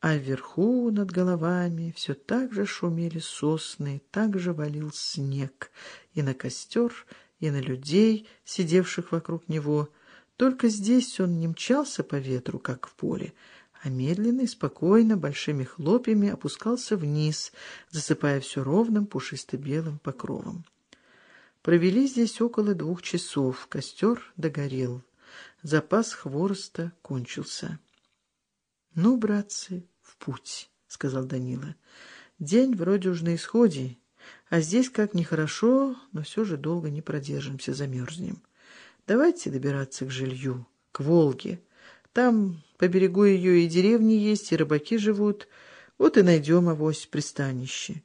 А вверху над головами все так же шумели сосны, так же валил снег и на костер, и на людей, сидевших вокруг него. Только здесь он не мчался по ветру, как в поле, а медленно и спокойно, большими хлопьями опускался вниз, засыпая все ровным пушисто-белым покровом. Провели здесь около двух часов, костер догорел, запас хвороста кончился. — Ну, братцы, в путь, — сказал Данила. — День вроде уж на исходе, а здесь как нехорошо, но все же долго не продержимся, замерзнем. Давайте добираться к жилью, к Волге. Там по берегу ее и деревни есть, и рыбаки живут. Вот и найдем авось пристанище.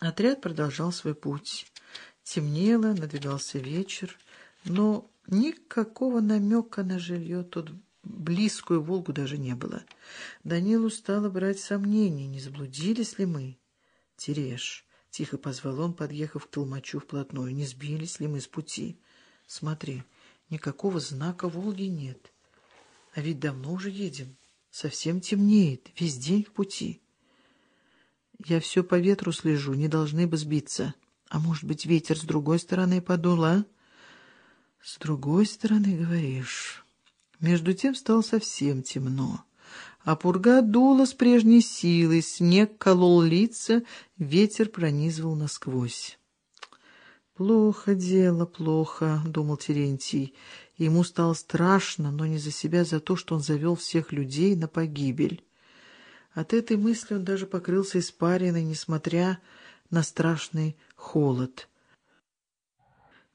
Отряд продолжал свой путь. Темнело, надвигался вечер, но никакого намека на жилье тут близкую Волгу даже не было. Данилу стало брать сомнения, не заблудились ли мы. Тереш, — тихо позвал он, подъехав к толмачу вплотную, — не сбились ли мы с пути? Смотри, никакого знака Волги нет. А ведь давно уже едем. Совсем темнеет, весь день в пути. Я все по ветру слежу, не должны бы сбиться. А может быть, ветер с другой стороны подул, а? С другой стороны, говоришь... Между тем стало совсем темно, а пурга дула с прежней силой, снег колол лица, ветер пронизывал насквозь. «Плохо дело, плохо», — думал Терентий. Ему стало страшно, но не за себя, за то, что он завел всех людей на погибель. От этой мысли он даже покрылся испариной, несмотря на страшный холод.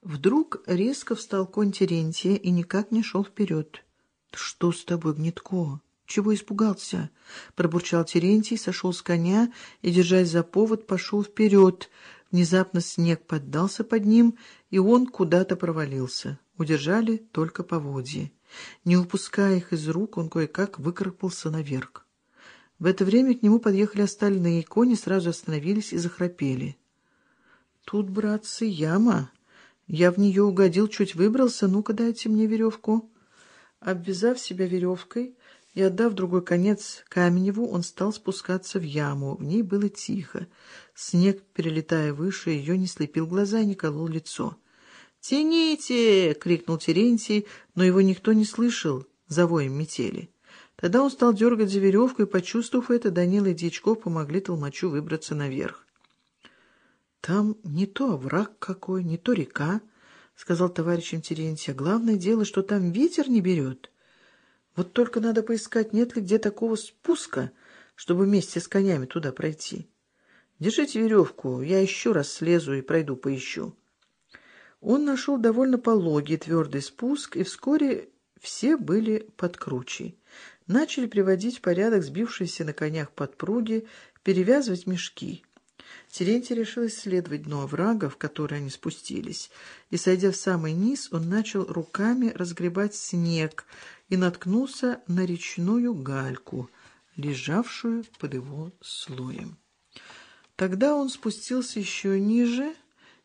Вдруг резко встал конь Терентия и никак не шел вперед. «Что с тобой, Гнетко? Чего испугался?» Пробурчал Терентий, сошел с коня и, держась за повод, пошел вперед. Внезапно снег поддался под ним, и он куда-то провалился. Удержали только поводья. Не упуская их из рук, он кое-как выкарабкался наверх. В это время к нему подъехали остальные, кони сразу остановились и захрапели. «Тут, братцы, яма. Я в нее угодил, чуть выбрался. Ну-ка, дайте мне веревку». Обвязав себя веревкой и отдав другой конец Каменеву, он стал спускаться в яму. В ней было тихо. Снег, перелетая выше, ее не слепил глаза и не колол лицо. «Тяните!» — крикнул Терентий, но его никто не слышал за воем метели. Тогда он стал дергать за веревку, и, почувствовав это, Данила и Дьячков помогли толмачу выбраться наверх. «Там не то враг какой, не то река», — сказал товарищ Терентий. — Главное дело, что там ветер не берет. Вот только надо поискать, нет ли где такого спуска, чтобы вместе с конями туда пройти. Держите веревку, я еще раз слезу и пройду поищу. Он нашел довольно пологий твердый спуск, и вскоре все были под кручей. Начали приводить в порядок сбившиеся на конях подпруги, перевязывать мешки. Терентий решил исследовать дно оврага, в который они спустились, и, сойдя в самый низ, он начал руками разгребать снег и наткнулся на речную гальку, лежавшую под его слоем. Тогда он спустился еще ниже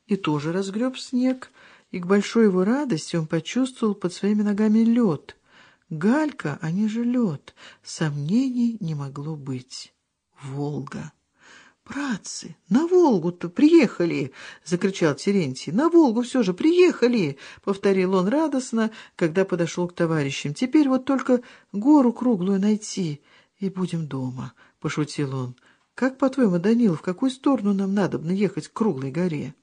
и тоже разгреб снег, и к большой его радости он почувствовал под своими ногами лед. Галька, а не же лед. Сомнений не могло быть. Волга. «Братцы, на Волгу-то приехали!» — закричал Терентий. «На Волгу все же приехали!» — повторил он радостно, когда подошел к товарищам. «Теперь вот только гору круглую найти, и будем дома», — пошутил он. «Как, по-твоему, Данил, в какую сторону нам надо ехать к круглой горе?»